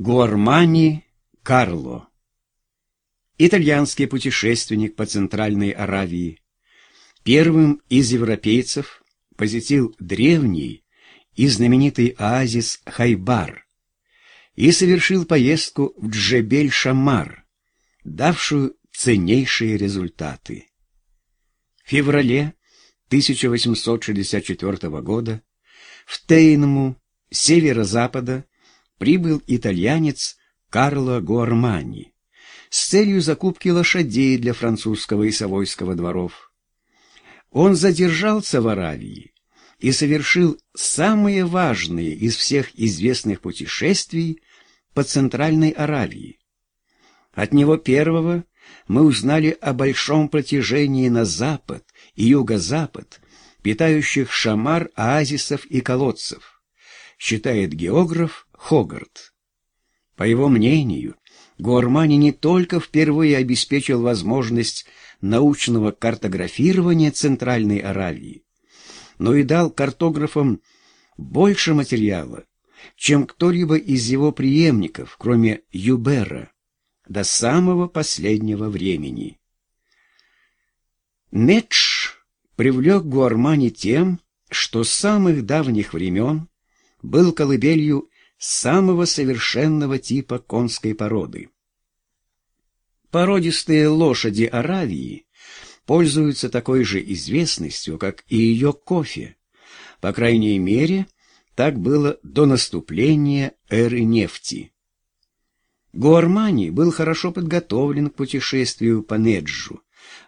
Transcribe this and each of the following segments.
Гуармани Карло Итальянский путешественник по Центральной Аравии первым из европейцев посетил древний и знаменитый оазис Хайбар и совершил поездку в Джебель-Шамар, давшую ценнейшие результаты. В феврале 1864 года в Тейнму, северо-запада, прибыл итальянец Карло Гуармани с целью закупки лошадей для французского и Савойского дворов. Он задержался в Аравии и совершил самые важные из всех известных путешествий по Центральной Аравии. От него первого мы узнали о большом протяжении на запад и юго-запад, питающих шамар, оазисов и колодцев, считает географ Хогарт. По его мнению, Гуармани не только впервые обеспечил возможность научного картографирования Центральной Аравии, но и дал картографам больше материала, чем кто-либо из его преемников, кроме Юбера, до самого последнего времени. Недж привлек Гуармани тем, что с самых давних времен был колыбелью самого совершенного типа конской породы. Породистые лошади Аравии пользуются такой же известностью, как и ее кофе. По крайней мере, так было до наступления эры нефти. Гуармани был хорошо подготовлен к путешествию по Неджу,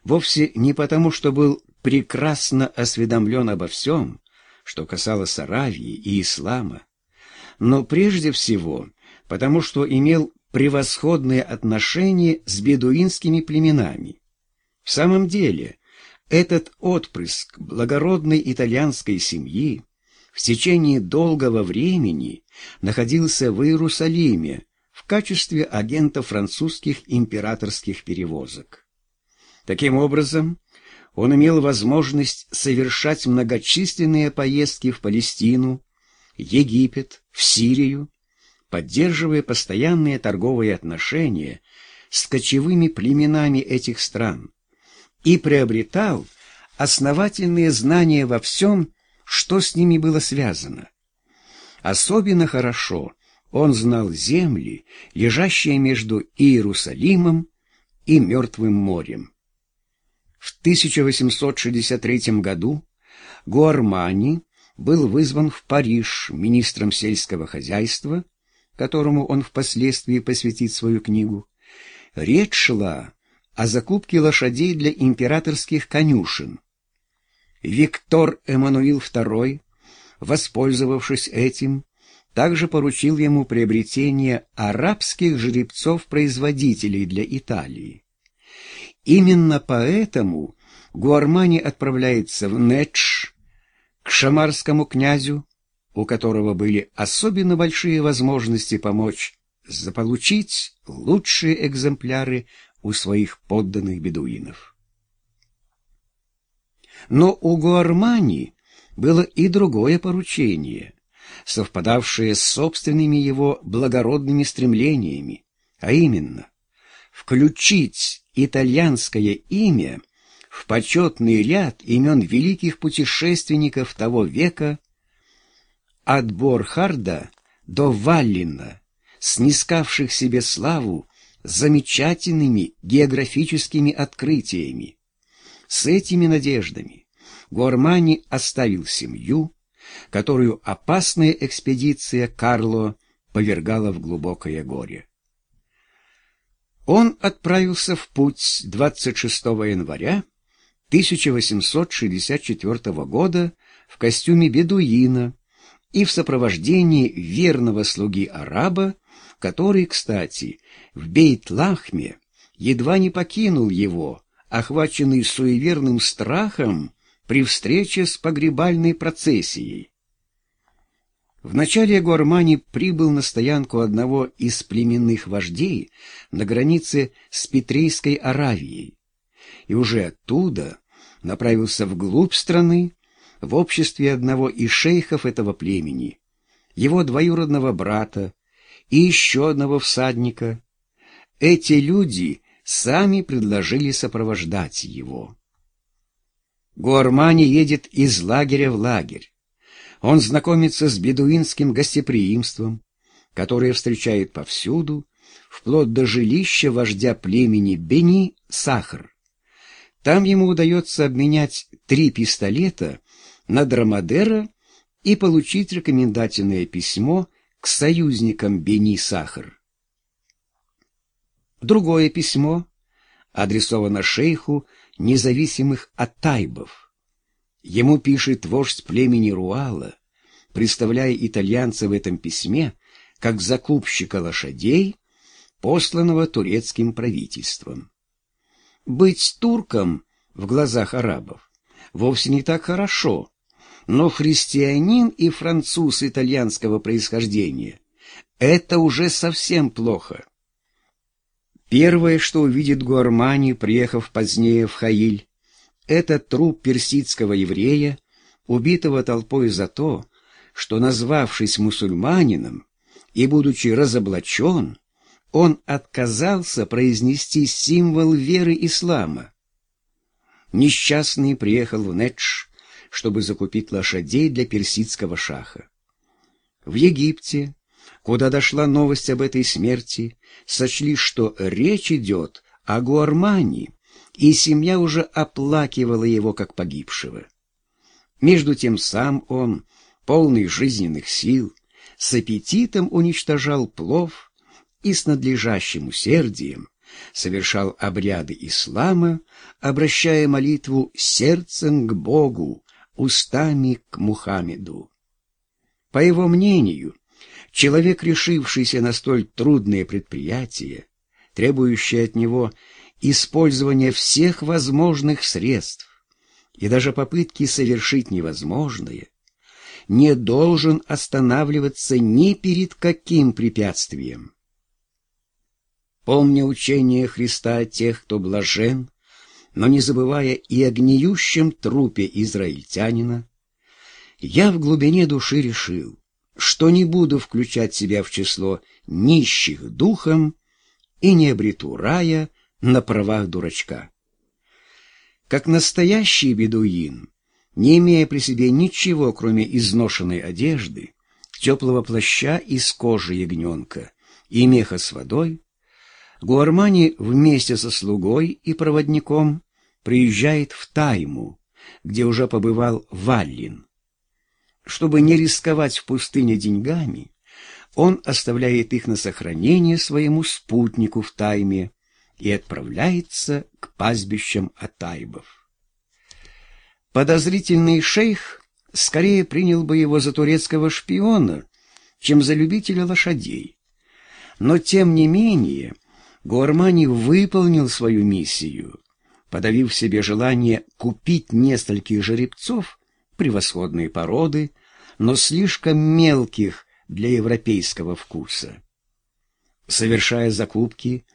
вовсе не потому, что был прекрасно осведомлен обо всем, что касалось Аравии и ислама, но прежде всего потому, что имел превосходные отношения с бедуинскими племенами. В самом деле, этот отпрыск благородной итальянской семьи в течение долгого времени находился в Иерусалиме в качестве агента французских императорских перевозок. Таким образом, он имел возможность совершать многочисленные поездки в Палестину, Египет, в Сирию, поддерживая постоянные торговые отношения с кочевыми племенами этих стран, и приобретал основательные знания во всем, что с ними было связано. Особенно хорошо он знал земли, лежащие между Иерусалимом и Мертвым морем. В 1863 году Гуармани был вызван в Париж министром сельского хозяйства, которому он впоследствии посвятит свою книгу. Речь шла о закупке лошадей для императорских конюшен. Виктор Эммануил II, воспользовавшись этим, также поручил ему приобретение арабских жеребцов-производителей для Италии. Именно поэтому Гуармани отправляется в Недж, к шамарскому князю, у которого были особенно большие возможности помочь заполучить лучшие экземпляры у своих подданных бедуинов. Но у Гуармани было и другое поручение, совпадавшее с собственными его благородными стремлениями, а именно включить итальянское имя в почетный ряд имен великих путешественников того века от Борхарда до Валлина, снискавших себе славу замечательными географическими открытиями. С этими надеждами Гуармани оставил семью, которую опасная экспедиция Карло повергала в глубокое горе. Он отправился в путь 26 января 1864 года в костюме бедуина и в сопровождении верного слуги араба, который, кстати, в Бейт-Лахме едва не покинул его, охваченный суеверным страхом при встрече с погребальной процессией. Вначале Гуармани прибыл на стоянку одного из племенных вождей на границе с Петрейской Аравией, и уже оттуда направился вглубь страны в обществе одного из шейхов этого племени, его двоюродного брата и еще одного всадника. Эти люди сами предложили сопровождать его. Гуармани едет из лагеря в лагерь. Он знакомится с бедуинским гостеприимством, которое встречает повсюду, вплоть до жилища вождя племени Бени Сахар. Там ему удается обменять три пистолета на Драмадера и получить рекомендательное письмо к союзникам Бени Сахар. Другое письмо адресовано шейху независимых Атайбов. Ему пишет вождь племени Руала, представляя итальянца в этом письме как закупщика лошадей, посланного турецким правительством. Быть турком в глазах арабов вовсе не так хорошо, но христианин и француз итальянского происхождения — это уже совсем плохо. Первое, что увидит Гуармани, приехав позднее в Хаиль, это труп персидского еврея, убитого толпой за то, что, назвавшись мусульманином и будучи разоблачен, он отказался произнести символ веры ислама. Несчастный приехал в Недж, чтобы закупить лошадей для персидского шаха. В Египте, куда дошла новость об этой смерти, сочли, что речь идет о Гуармане, и семья уже оплакивала его как погибшего. Между тем сам он, полный жизненных сил, с аппетитом уничтожал плов и с надлежащим усердием совершал обряды ислама, обращая молитву сердцем к Богу, устами к Мухаммеду. По его мнению, человек, решившийся на столь трудное предприятие, требующее от него использования всех возможных средств и даже попытки совершить невозможное, не должен останавливаться ни перед каким препятствием. Помня учение Христа о тех, кто блажен, но не забывая и о гниющем трупе израильтянина, я в глубине души решил, что не буду включать себя в число нищих духом и не обрету рая на правах дурачка. Как настоящий бедуин, не имея при себе ничего, кроме изношенной одежды, теплого плаща из кожи ягненка и меха с водой, Гуармани вместе со слугой и проводником приезжает в Тайму, где уже побывал Валлин. Чтобы не рисковать в пустыне деньгами, он оставляет их на сохранение своему спутнику в Тайме и отправляется к пастбищам Атайбов. Подозрительный шейх скорее принял бы его за турецкого шпиона, чем за любителя лошадей. Но, тем не менее, Гуармани выполнил свою миссию, подавив себе желание купить нескольких жеребцов превосходной породы, но слишком мелких для европейского вкуса. Совершая закупки,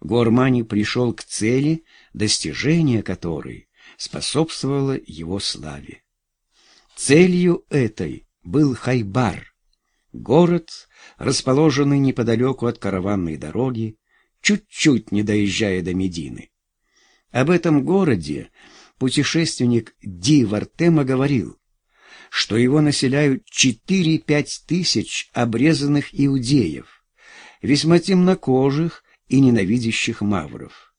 Гуармани пришел к цели, достижения которой способствовало его славе. Целью этой был Хайбар, город, расположенный неподалеку от караванной дороги, чуть-чуть не доезжая до Медины. Об этом городе путешественник Ди Вартема говорил, что его населяют 4-5 тысяч обрезанных иудеев, весьма темнокожих и ненавидящих мавров.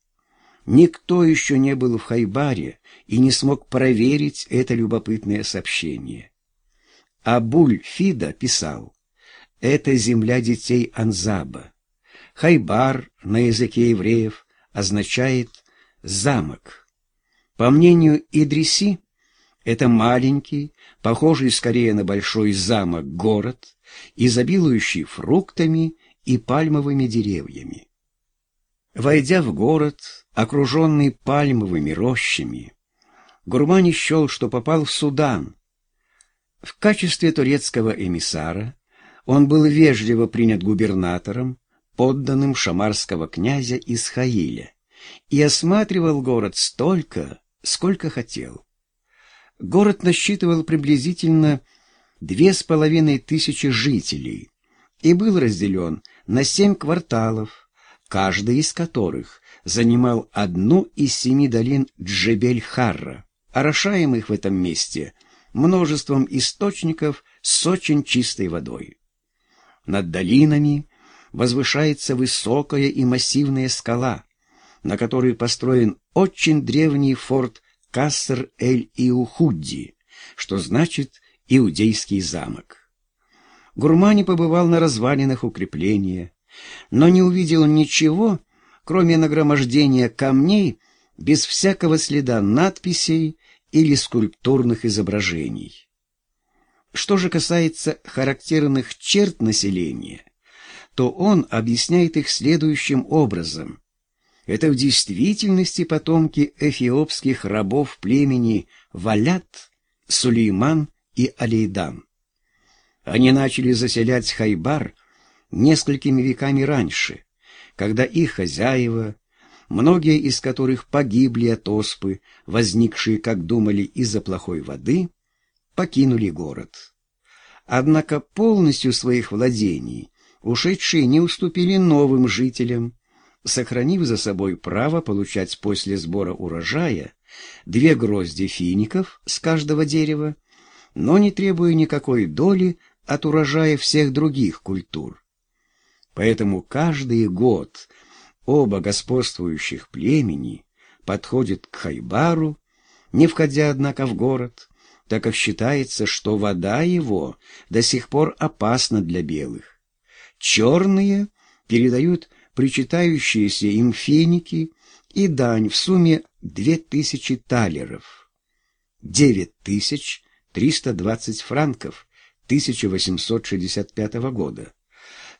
Никто еще не был в Хайбаре и не смог проверить это любопытное сообщение. Абуль Фида писал, «Это земля детей Анзаба. Хайбар на языке евреев означает «замок». По мнению Идриси, это маленький, похожий скорее на большой замок город, изобилующий фруктами и пальмовыми деревьями. Войдя в город, окруженный пальмовыми рощами, Гурмани счел, что попал в Судан. В качестве турецкого эмиссара он был вежливо принят губернатором, подданным шамарского князя Исхаиля, и осматривал город столько, сколько хотел. Город насчитывал приблизительно две с половиной тысячи жителей и был разделен на семь кварталов, каждый из которых занимал одну из семи долин Джебель-Харра, орошаемых в этом месте множеством источников с очень чистой водой. Над долинами возвышается высокая и массивная скала, на которой построен очень древний форт Кассер-эль-Иухудди, что значит «иудейский замок». Гурмани побывал на развалинах укрепления, но не увидел ничего, кроме нагромождения камней без всякого следа надписей или скульптурных изображений. Что же касается характерных черт населения, то он объясняет их следующим образом. Это в действительности потомки эфиопских рабов племени Валят, Сулейман и Алейдан. Они начали заселять Хайбар несколькими веками раньше, когда их хозяева, многие из которых погибли от оспы, возникшие, как думали, из-за плохой воды, покинули город. Однако полностью своих владений ушедшие не уступили новым жителям, сохранив за собой право получать после сбора урожая две грозди фиников с каждого дерева, но не требуя никакой доли от урожая всех других культур. Поэтому каждый год оба господствующих племени подходят к Хайбару, не входя, однако, в город, так как считается, что вода его до сих пор опасна для белых. Черные передают причитающиеся им финики и дань в сумме две тысячи талеров, девять тысяч триста двадцать франков 1865 года,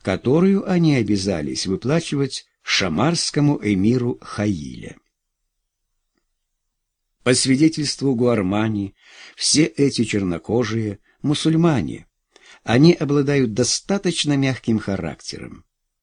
которую они обязались выплачивать шамарскому эмиру Хаиле. По свидетельству Гуармани, все эти чернокожие – мусульмане. Они обладают достаточно мягким характером.